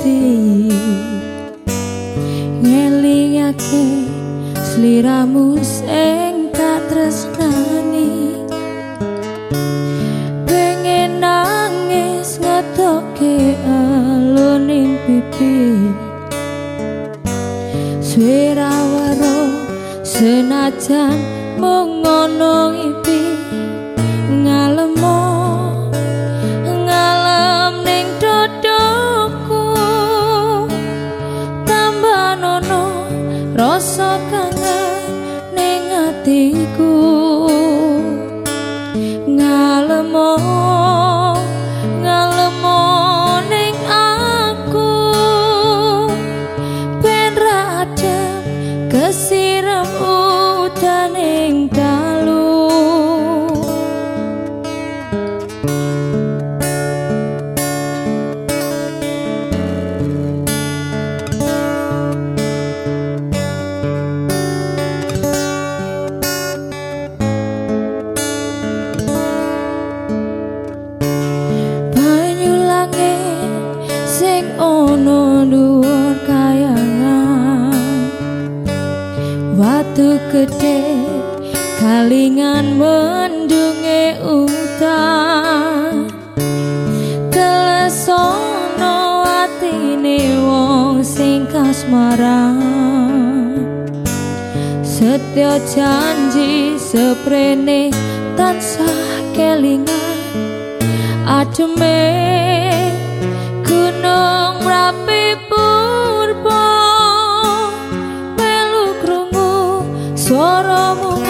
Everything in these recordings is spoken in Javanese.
Gusti. Ngelingake sliramu sing tak tresnani. Pengen nangis ngetoke aloning pipi. Swerawaro senajan mung ngono ipi Oh. Gede kalingan mendunge utan telesono atine wong sing kasmaran. Setya janji seprene tansah kelingan. Ademe Σώρο μου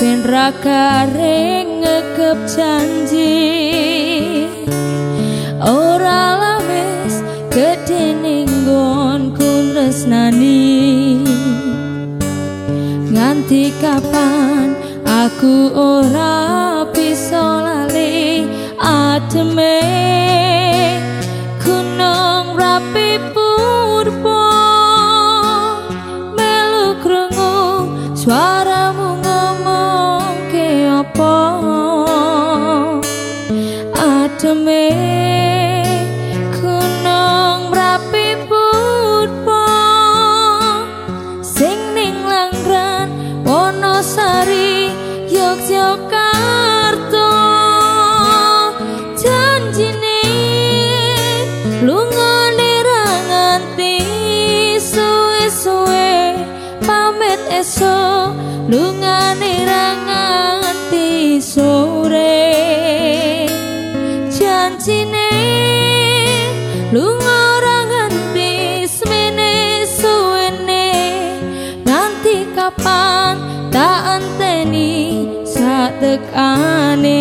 ben ra garing ngegep janji. Ora lamis gedhe ning nggonku tresnani nganti kapan aku ora bisa lali ateme ademe gunung merapi putpo sing ning langran wonosari yogyakarta. Janjine lunga nganti suwe-suwe pamit esok janjine lunga ranganti semene suwene. Nganti kapan tak anteni satekane